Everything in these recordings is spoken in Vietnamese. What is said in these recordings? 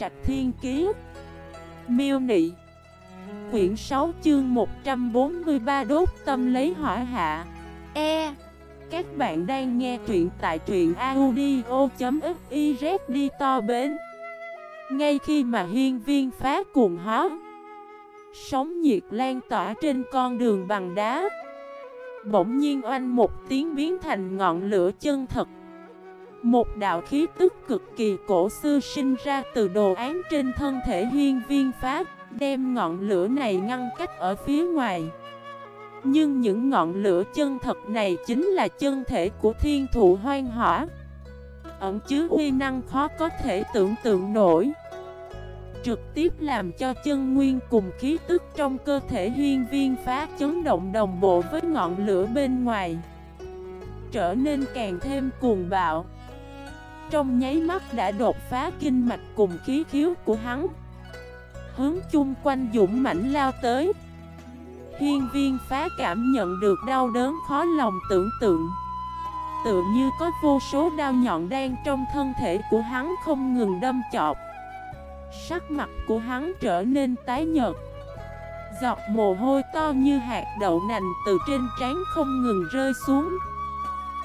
Trạch Thiên Kiế Miêu Nị. Quyển 6 chương 143 đốt tâm lấy hỏa hạ. E. Các bạn đang nghe truyện tại truyện audio.xyz đi to bến. Ngay khi mà hiên viên phá cuồng hóa Sóng nhiệt lan tỏa trên con đường bằng đá. Bỗng nhiên oanh một tiếng biến thành ngọn lửa chân thật. Một đạo khí tức cực kỳ cổ xưa sinh ra từ đồ án trên thân thể hiên viên pháp Đem ngọn lửa này ngăn cách ở phía ngoài. Nhưng những ngọn lửa chân thật này chính là chân thể của thiên thụ hoang hỏa. Ẩn chứa uy năng khó có thể tưởng tượng nổi. Trực tiếp làm cho chân nguyên cùng khí tức trong cơ thể hiên viên phá chấn động đồng bộ với ngọn lửa bên ngoài. Trở nên càng thêm cuồng bạo. Trong nháy mắt đã đột phá kinh mạch cùng khí khiếu của hắn. Hướng chung quanh dũng mãnh lao tới. Hiên viên phá cảm nhận được đau đớn khó lòng tưởng tượng. Tự như có vô số đau nhọn đen trong thân thể của hắn không ngừng đâm chọt. Sắc mặt của hắn trở nên tái nhợt. Giọt mồ hôi to như hạt đậu nành từ trên trán không ngừng rơi xuống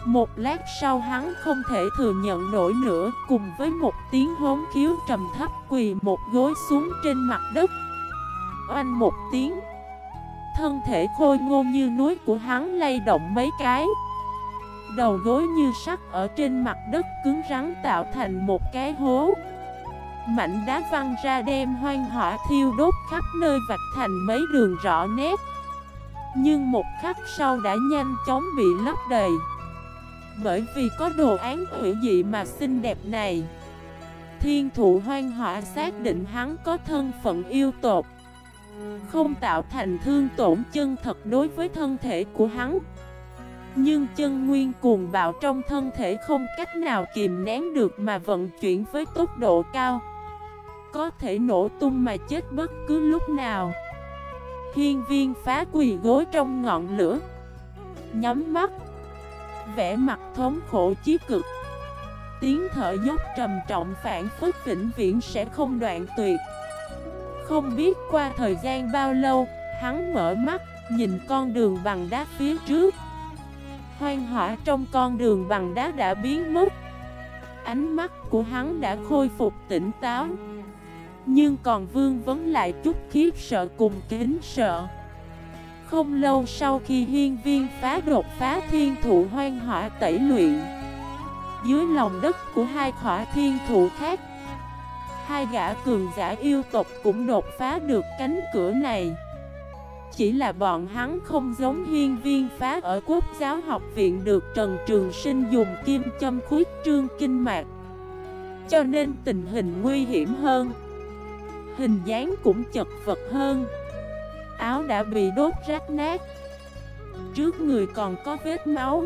một lát sau hắn không thể thừa nhận nổi nữa, Cùng với một tiếng hốn khiếu trầm thấp quỳ một gối xuống trên mặt đất. Oanh một tiếng, Thân thể khôi ngô như núi của hắn lay động mấy cái. Đầu gối như sắt ở trên mặt đất cứng rắn tạo thành một cái hố. Mảnh đá văng ra đem hoang hỏa thiêu đốt khắp nơi vạch thành mấy đường rõ nét. Nhưng một khắc sau đã nhanh chóng bị lấp đầy bởi vì có đồ án hữu dị mà xinh đẹp này. Thiên thụ hoang họa xác định hắn có thân phận yêu tột. Không tạo thành thương tổn chân thật đối với thân thể của hắn. Nhưng chân nguyên cuồng bạo trong thân thể không cách nào kìm nén được mà vận chuyển với tốc độ cao. Có thể nổ tung mà chết bất cứ lúc nào. Hiên viên phá quỳ gối trong ngọn lửa. Nhắm mắt vẻ mặt thống khổ chí cực. Tiếng thở dốc trầm trọng phản phức vĩnh viễn sẽ không đoạn tuyệt. Không biết qua thời gian bao lâu, Hắn mở mắt, nhìn con đường bằng đá phía trước. Hoang hỏa trong con đường bằng đá đã biến mất. Ánh mắt của hắn đã khôi phục tỉnh táo. Nhưng còn vương vấn lại chút khiếp sợ cùng kính sợ không lâu sau khi hiên viên phá đột phá thiên thụ hoang hỏa tẩy luyện. Dưới lòng đất của hai khỏa thiên thụ khác, Hai gã cường giả yêu tộc cũng đột phá được cánh cửa này. Chỉ là bọn hắn không giống hiên viên phá ở quốc giáo học viện được Trần Trường Sinh dùng kim châm khuyết trương kinh mạc. Cho nên tình hình nguy hiểm hơn, Hình dáng cũng chật vật hơn áo đã bị đốt rách nát. Trước người còn có vết máu.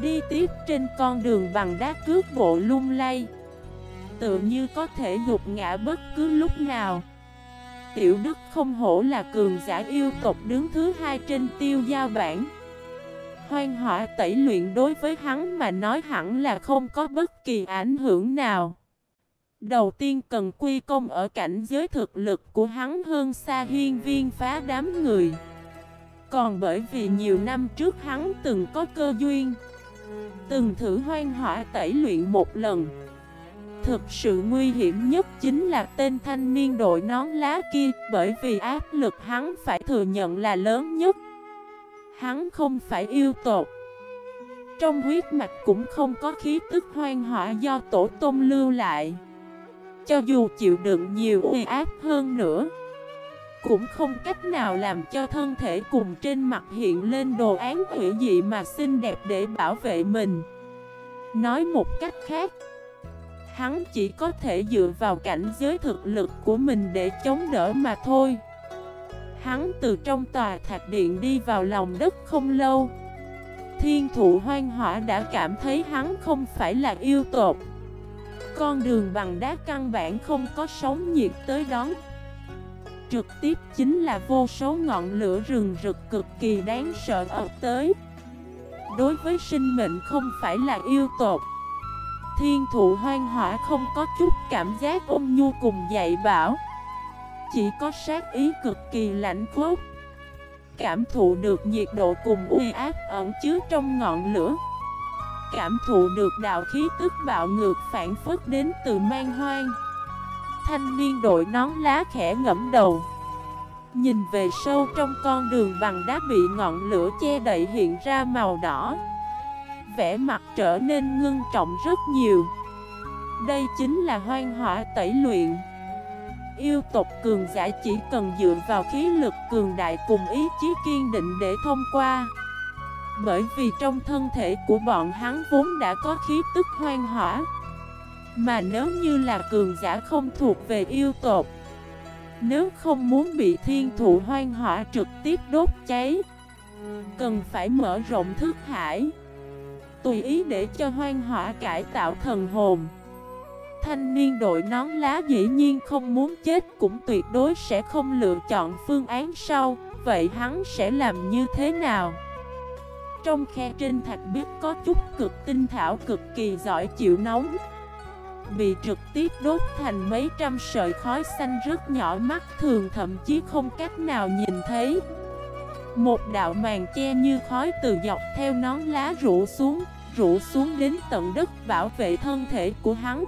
Đi tiếp trên con đường bằng đá cước bộ lung lay. Tự như có thể gục ngã bất cứ lúc nào. Tiểu Đức không hổ là cường giả yêu tộc đứng thứ hai trên tiêu giao bản hoan họa tẩy luyện đối với hắn mà nói hẳn là không có bất kỳ ảnh hưởng nào. Đầu tiên cần quy công ở cảnh giới thực lực của hắn hơn xa hiên viên phá đám người. Còn bởi vì nhiều năm trước hắn từng có cơ duyên, Từng thử hoang hỏa tẩy luyện một lần. Thực sự nguy hiểm nhất chính là tên thanh niên đội nón lá kia, Bởi vì áp lực hắn phải thừa nhận là lớn nhất. Hắn không phải yêu tột Trong huyết mạch cũng không có khí tức hoang hỏa do tổ tôm lưu lại cho dù chịu đựng nhiều uy áp hơn nữa, Cũng không cách nào làm cho thân thể cùng trên mặt hiện lên đồ án hủy dị mà xinh đẹp để bảo vệ mình. Nói một cách khác, Hắn chỉ có thể dựa vào cảnh giới thực lực của mình để chống đỡ mà thôi. Hắn từ trong tòa thạch điện đi vào lòng đất không lâu, Thiên thụ hoang hỏa đã cảm thấy hắn không phải là yêu tột con đường bằng đá căn bản không có sóng nhiệt tới đón. Trực tiếp chính là vô số ngọn lửa rừng rực cực kỳ đáng sợ ập tới. Đối với sinh mệnh không phải là yêu tột. Thiên thụ hoang hỏa không có chút cảm giác ôn nhu cùng dạy bảo. Chỉ có sát ý cực kỳ lạnh khốc Cảm thụ được nhiệt độ cùng uy áp ẩn chứa trong ngọn lửa. Cảm thụ được đạo khí tức bạo ngược phản phất đến từ man hoang. Thanh niên đội nón lá khẽ ngẫm đầu. Nhìn về sâu trong con đường bằng đá bị ngọn lửa che đậy hiện ra màu đỏ. Vẻ mặt trở nên ngưng trọng rất nhiều. Đây chính là hoang hỏa tẩy luyện. Yêu tộc cường giả chỉ cần dựa vào khí lực cường đại cùng ý chí kiên định để thông qua. Bởi vì trong thân thể của bọn hắn vốn đã có khí tức hoang hỏa Mà nếu như là cường giả không thuộc về yêu tộc, Nếu không muốn bị thiên thụ hoang hỏa trực tiếp đốt cháy, Cần phải mở rộng thức hải, Tùy ý để cho hoang hỏa cải tạo thần hồn Thanh niên đội nón lá dĩ nhiên không muốn chết cũng tuyệt đối sẽ không lựa chọn phương án sau, Vậy hắn sẽ làm như thế nào? Trong khe trên thạch biết có chút cực tinh thảo cực kỳ giỏi chịu nóng Bị trực tiếp đốt thành mấy trăm sợi khói xanh rất nhỏ mắt thường thậm chí không cách nào nhìn thấy. Một đạo màn che như khói từ dọc theo nón lá rủ xuống Rủ xuống đến tận đất bảo vệ thân thể của hắn.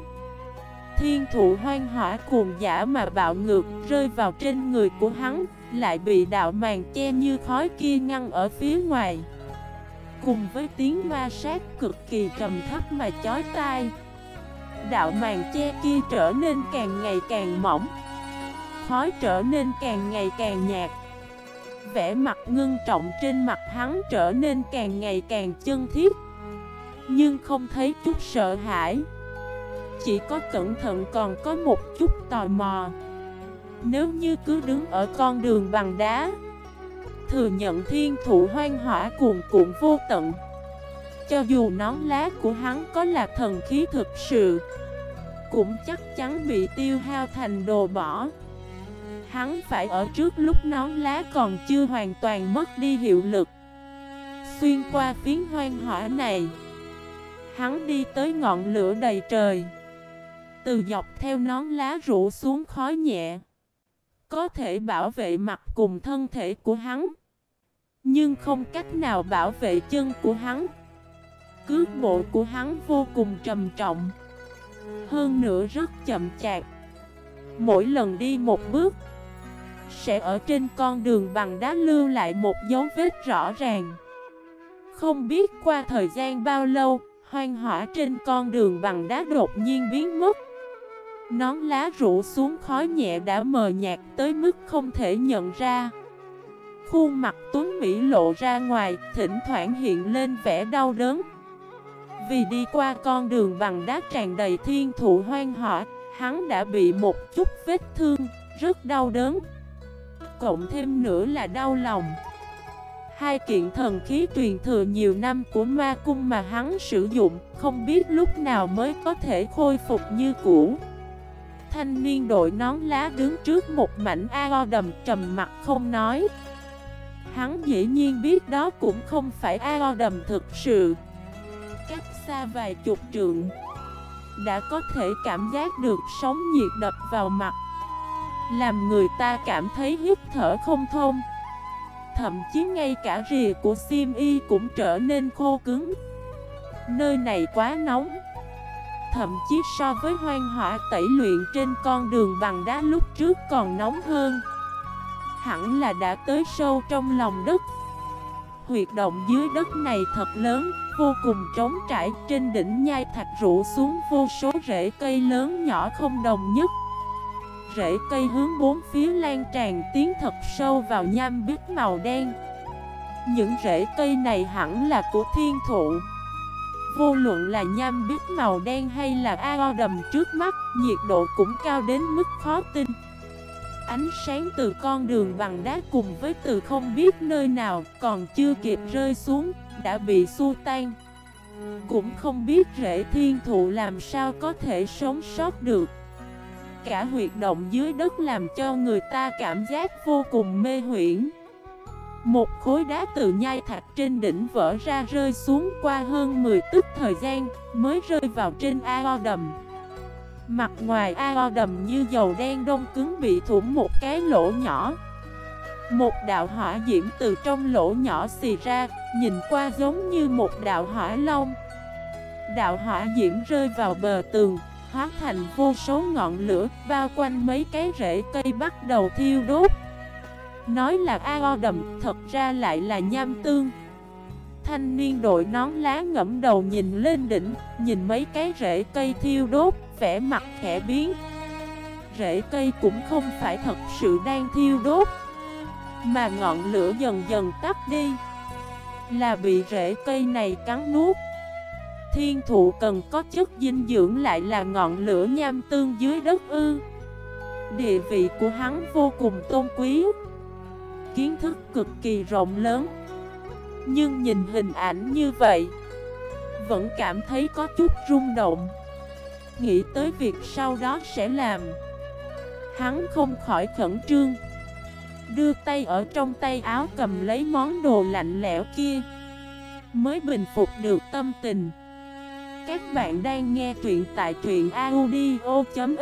Thiên thụ hoang hỏa cuồng giả mà bạo ngược rơi vào trên người của hắn, Lại bị đạo màn che như khói kia ngăn ở phía ngoài. Cùng với tiếng ma sát cực kỳ trầm thấp mà chói tai. Đạo màn che kia trở nên càng ngày càng mỏng, Khói trở nên càng ngày càng nhạt. Vẻ mặt ngưng trọng trên mặt hắn trở nên càng ngày càng chân thiết Nhưng không thấy chút sợ hãi. Chỉ có cẩn thận còn có một chút tò mò. Nếu như cứ đứng ở con đường bằng đá Thừa nhận thiên thụ hoang hỏa cuồn cuộn vô tận. Cho dù nón lá của hắn có là thần khí thực sự, Cũng chắc chắn bị tiêu hao thành đồ bỏ. Hắn phải ở trước lúc nón lá còn chưa hoàn toàn mất đi hiệu lực. Xuyên qua phiến hoang hỏa này, Hắn đi tới ngọn lửa đầy trời. Từ dọc theo nón lá rủ xuống khói nhẹ, Có thể bảo vệ mặt cùng thân thể của hắn. Nhưng không cách nào bảo vệ chân của hắn. Cước bộ của hắn vô cùng trầm trọng. Hơn nữa rất chậm chạp. Mỗi lần đi một bước, Sẽ ở trên con đường bằng đá lưu lại một dấu vết rõ ràng. Không biết qua thời gian bao lâu, Hoang hỏa trên con đường bằng đá đột nhiên biến mất. Nón lá rủ xuống khói nhẹ đã mờ nhạt tới mức không thể nhận ra. Khuôn mặt Tuấn Mỹ lộ ra ngoài, thỉnh thoảng hiện lên vẻ đau đớn. Vì đi qua con đường bằng đá tràn đầy thiên thụ hoang hỏa Hắn đã bị một chút vết thương, rất đau đớn. Cộng thêm nữa là đau lòng. Hai kiện thần khí truyền thừa nhiều năm của ma cung mà hắn sử dụng Không biết lúc nào mới có thể khôi phục như cũ. Thanh niên đội nón lá đứng trước một mảnh ao đầm trầm mặt không nói. Hắn dĩ nhiên biết đó cũng không phải ao đầm thực sự. Cách xa vài chục trượng, Đã có thể cảm giác được sóng nhiệt đập vào mặt, Làm người ta cảm thấy hít thở không thông. Thậm chí ngay cả rìa của sim y cũng trở nên khô cứng. Nơi này quá nóng. Thậm chí so với hoang hỏa tẩy luyện trên con đường bằng đá lúc trước còn nóng hơn. Hẳn là đã tới sâu trong lòng đất. Huyệt động dưới đất này thật lớn, vô cùng trống trải Trên đỉnh nhai thạch rủ xuống vô số rễ cây lớn nhỏ không đồng nhất. Rễ cây hướng bốn phía lan tràn tiến thật sâu vào nham bít màu đen. Những rễ cây này hẳn là của thiên thụ. Vô luận là nham bít màu đen hay là ao đầm trước mắt, nhiệt độ cũng cao đến mức khó tin. Ánh sáng từ con đường bằng đá cùng với từ không biết nơi nào còn chưa kịp rơi xuống, đã bị xua tan. Cũng không biết rễ thiên thụ làm sao có thể sống sót được. Cả huyệt động dưới đất làm cho người ta cảm giác vô cùng mê huyễn. Một khối đá từ nhai thạch trên đỉnh vỡ ra rơi xuống qua hơn 10 tức thời gian mới rơi vào trên ao đầm. Mặt ngoài ao đầm như dầu đen đông cứng bị thủng một cái lỗ nhỏ. Một đạo hỏa diễm từ trong lỗ nhỏ xì ra, nhìn qua giống như một đạo hỏa long. Đạo hỏa diễm rơi vào bờ tường, hóa thành vô số ngọn lửa, bao quanh mấy cái rễ cây bắt đầu thiêu đốt. Nói là ao đầm, thật ra lại là nham tương. Thanh niên đội nón lá ngẫm đầu nhìn lên đỉnh, nhìn mấy cái rễ cây thiêu đốt, vẻ mặt khẽ biến. Rễ cây cũng không phải thật sự đang thiêu đốt, mà ngọn lửa dần dần tắt đi Là bị rễ cây này cắn nuốt. Thiên thụ cần có chất dinh dưỡng lại là ngọn lửa nham tương dưới đất ư. Địa vị của hắn vô cùng tôn quý Kiến thức cực kỳ rộng lớn. Nhưng nhìn hình ảnh như vậy Vẫn cảm thấy có chút rung động. Nghĩ tới việc sau đó sẽ làm. Hắn không khỏi khẩn trương, Đưa tay ở trong tay áo cầm lấy món đồ lạnh lẽo kia, Mới bình phục được tâm tình. Các bạn đang nghe truyện tại truyện audio.fif